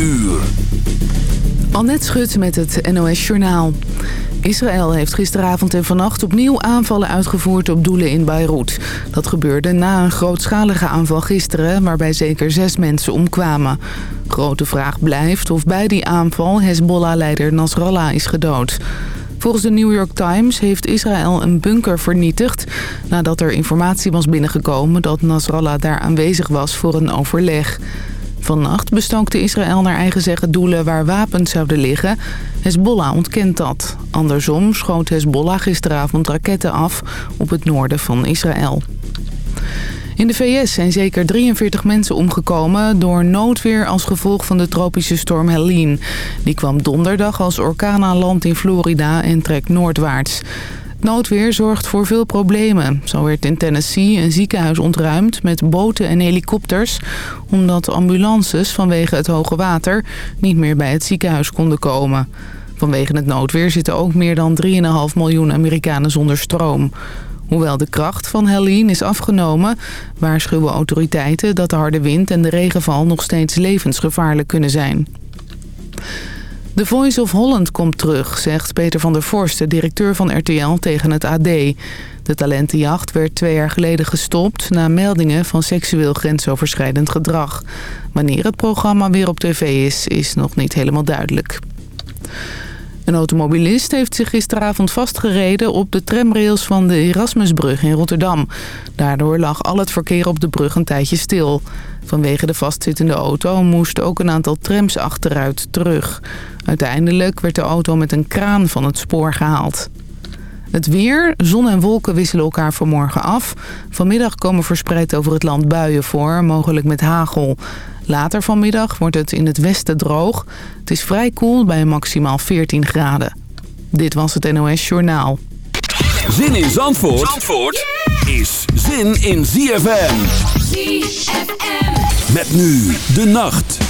uur. Annette Schut met het NOS Journaal. Israël heeft gisteravond en vannacht opnieuw aanvallen uitgevoerd op doelen in Beirut. Dat gebeurde na een grootschalige aanval gisteren waarbij zeker zes mensen omkwamen. Grote vraag blijft of bij die aanval Hezbollah-leider Nasrallah is gedood. Volgens de New York Times heeft Israël een bunker vernietigd... nadat er informatie was binnengekomen dat Nasrallah daar aanwezig was voor een overleg. Vannacht bestookte Israël naar eigen zeggen doelen waar wapens zouden liggen. Hezbollah ontkent dat. Andersom schoot Hezbollah gisteravond raketten af op het noorden van Israël. In de VS zijn zeker 43 mensen omgekomen door noodweer als gevolg van de tropische storm Helene. Die kwam donderdag als orkaan aan land in Florida en trekt noordwaarts. Noodweer zorgt voor veel problemen. Zo werd in Tennessee een ziekenhuis ontruimd met boten en helikopters... omdat ambulances vanwege het hoge water niet meer bij het ziekenhuis konden komen. Vanwege het noodweer zitten ook meer dan 3,5 miljoen Amerikanen zonder stroom. Hoewel de kracht van Helene is afgenomen, waarschuwen autoriteiten dat de harde wind en de regenval nog steeds levensgevaarlijk kunnen zijn. The Voice of Holland komt terug, zegt Peter van der Vorsten, directeur van RTL, tegen het AD. De talentenjacht werd twee jaar geleden gestopt na meldingen van seksueel grensoverschrijdend gedrag. Wanneer het programma weer op tv is, is nog niet helemaal duidelijk. Een automobilist heeft zich gisteravond vastgereden op de tramrails van de Erasmusbrug in Rotterdam. Daardoor lag al het verkeer op de brug een tijdje stil. Vanwege de vastzittende auto moest ook een aantal trams achteruit terug. Uiteindelijk werd de auto met een kraan van het spoor gehaald. Het weer, zon en wolken wisselen elkaar vanmorgen af. Vanmiddag komen verspreid over het land buien voor, mogelijk met hagel. Later vanmiddag wordt het in het westen droog. Het is vrij koel bij maximaal 14 graden. Dit was het NOS Journaal. Zin in Zandvoort, Zandvoort is zin in ZFM. ZFM. Met nu de nacht.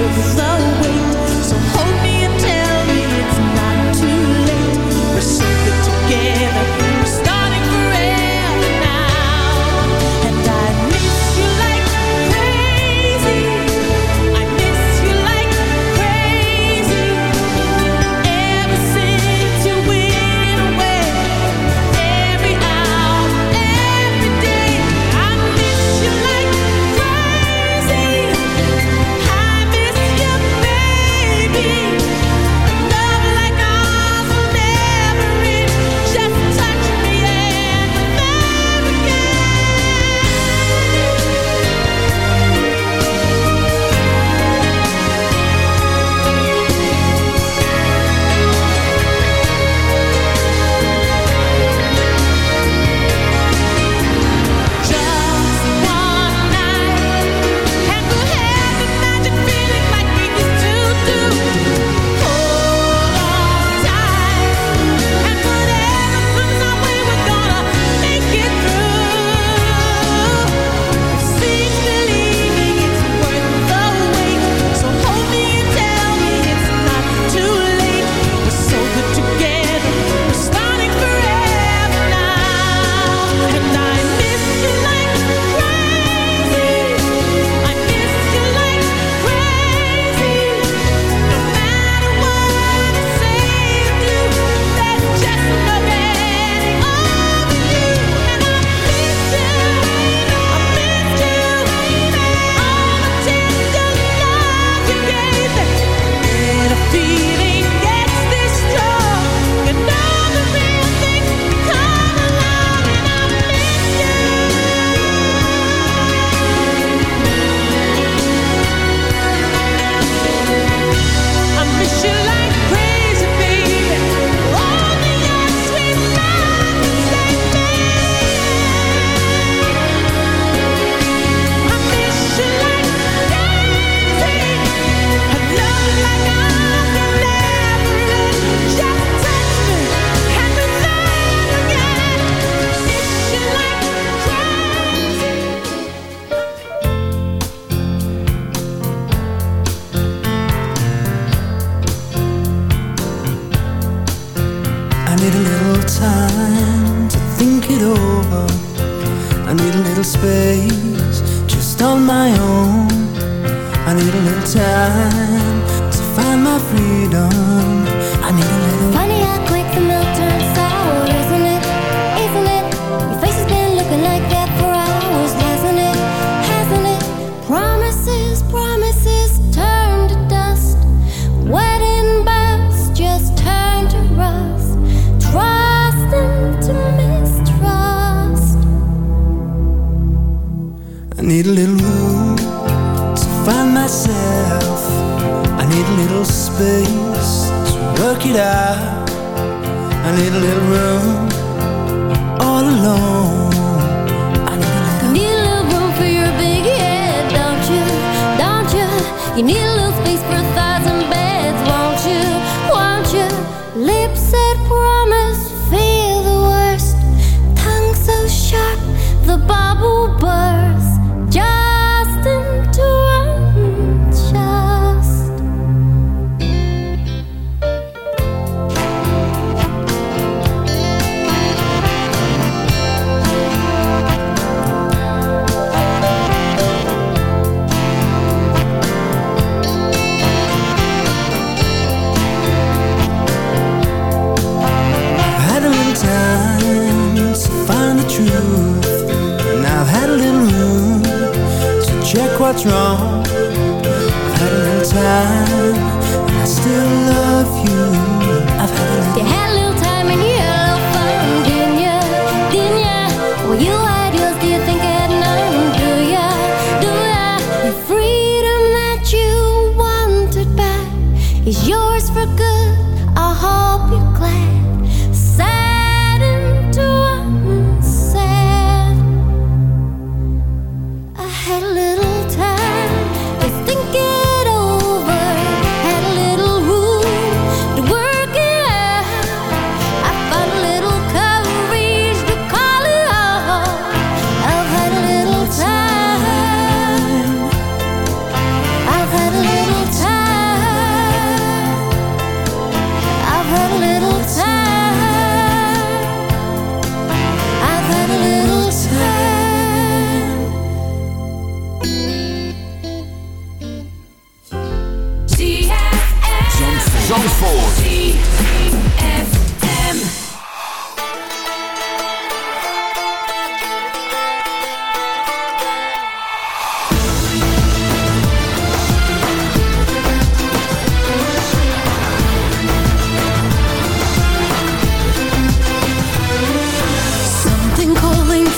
Jesus.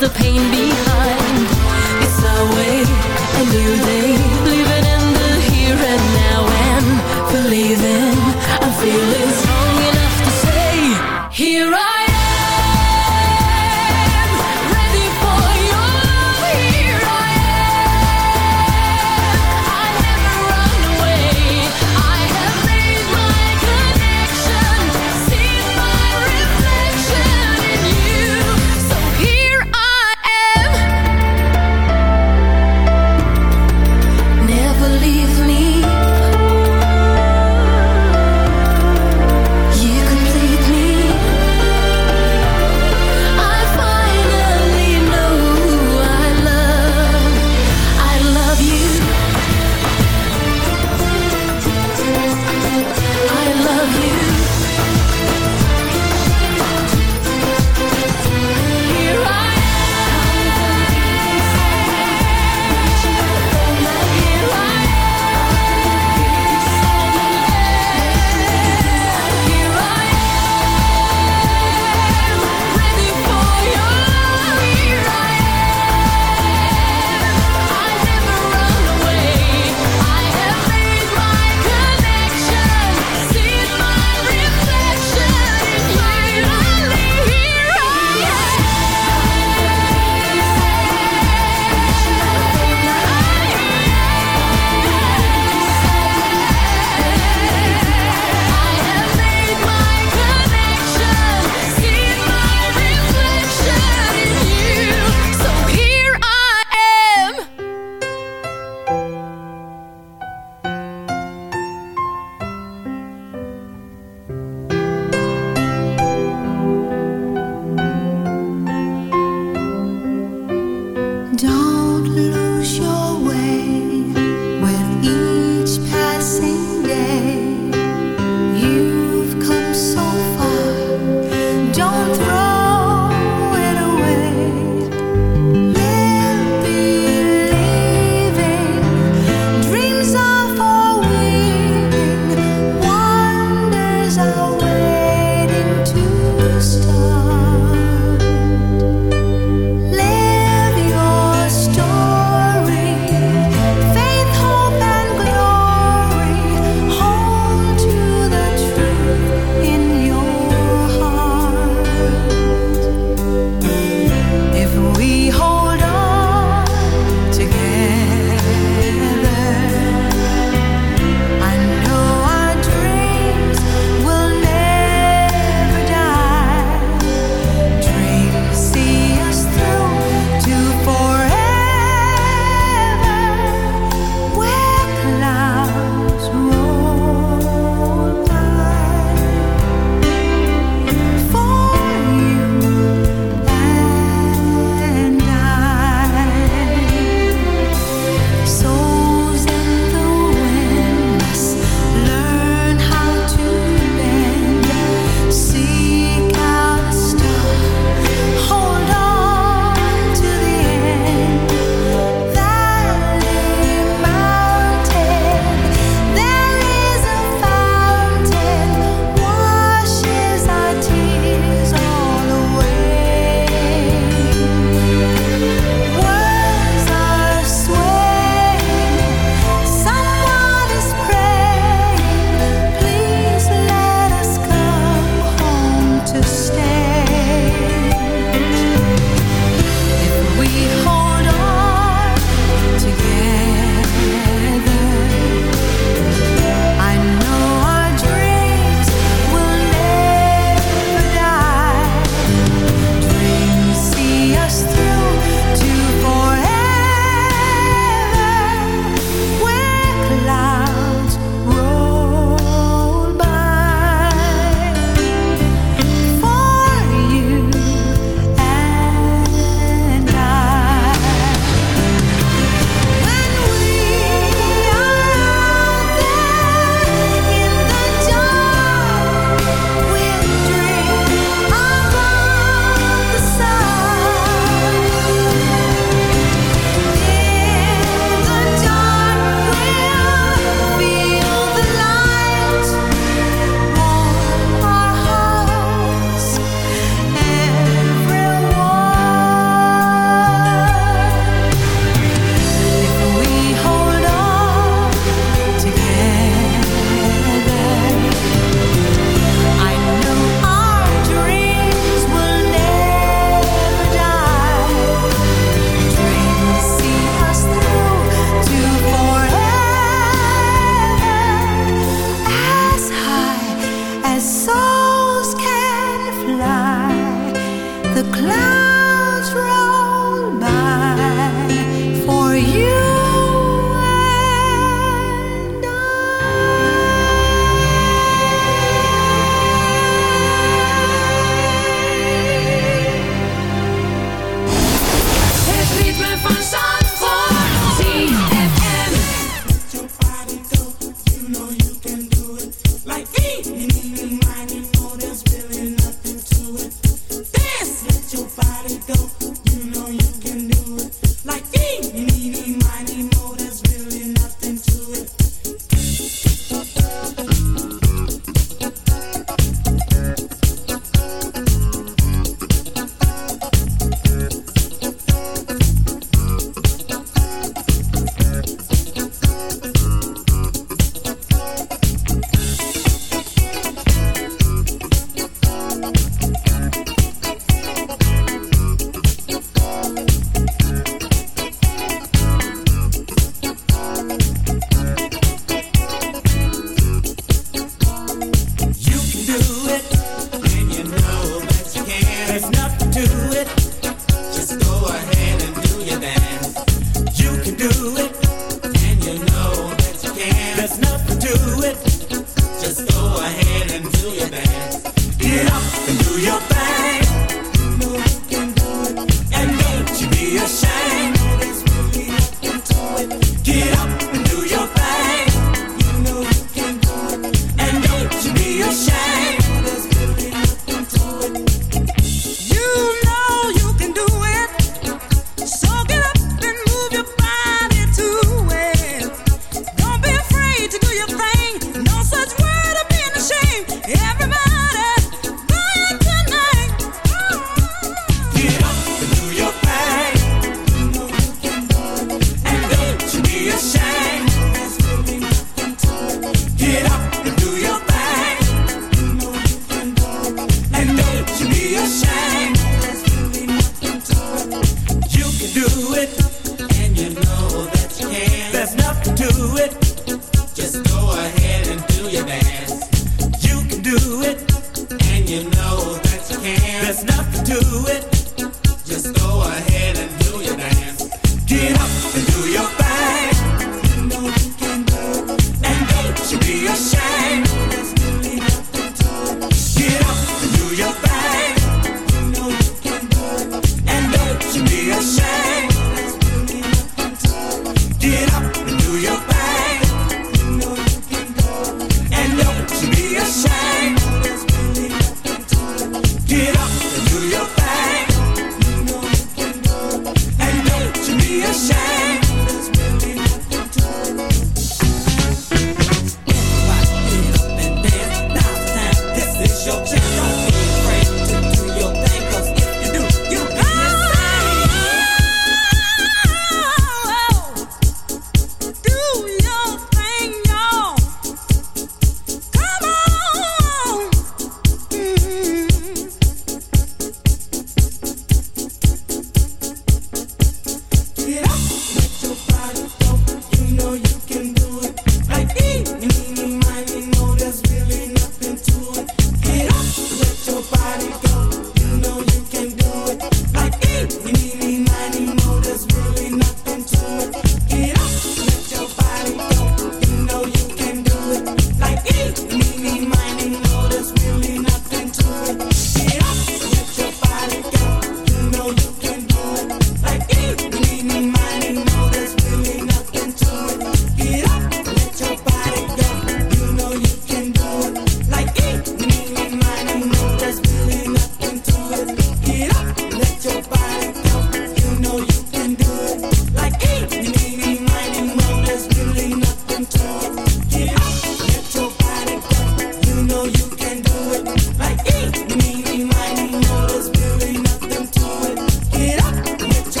the pain behind. It's our way, a new day Living in the here and now And believing. I'm feeling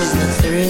is the thrill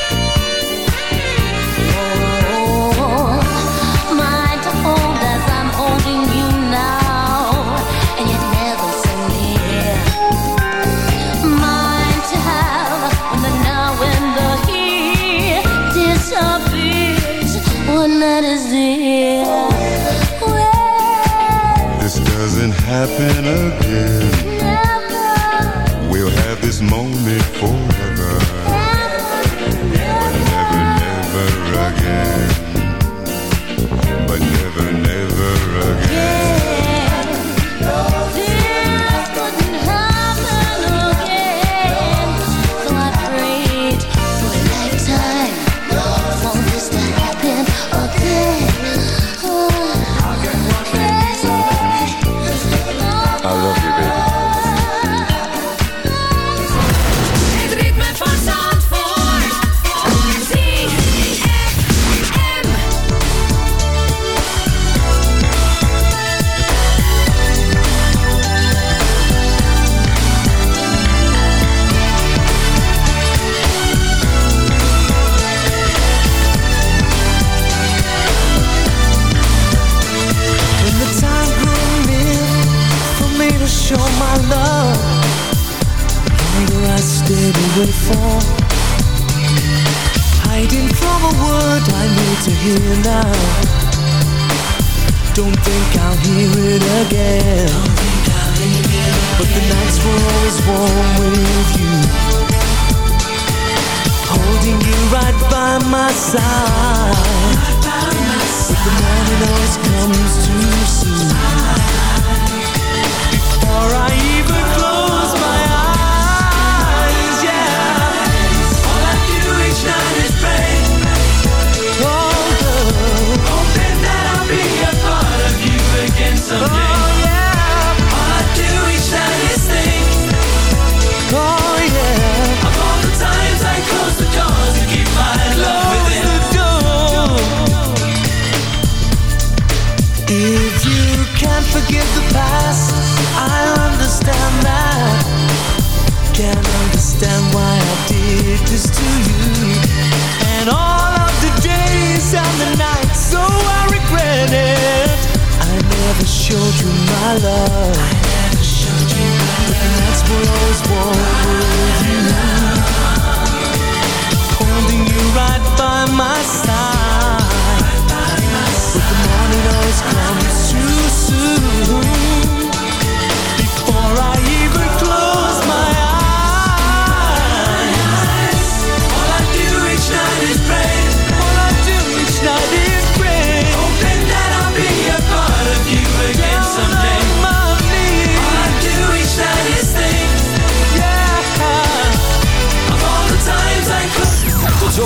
happen again. side. want.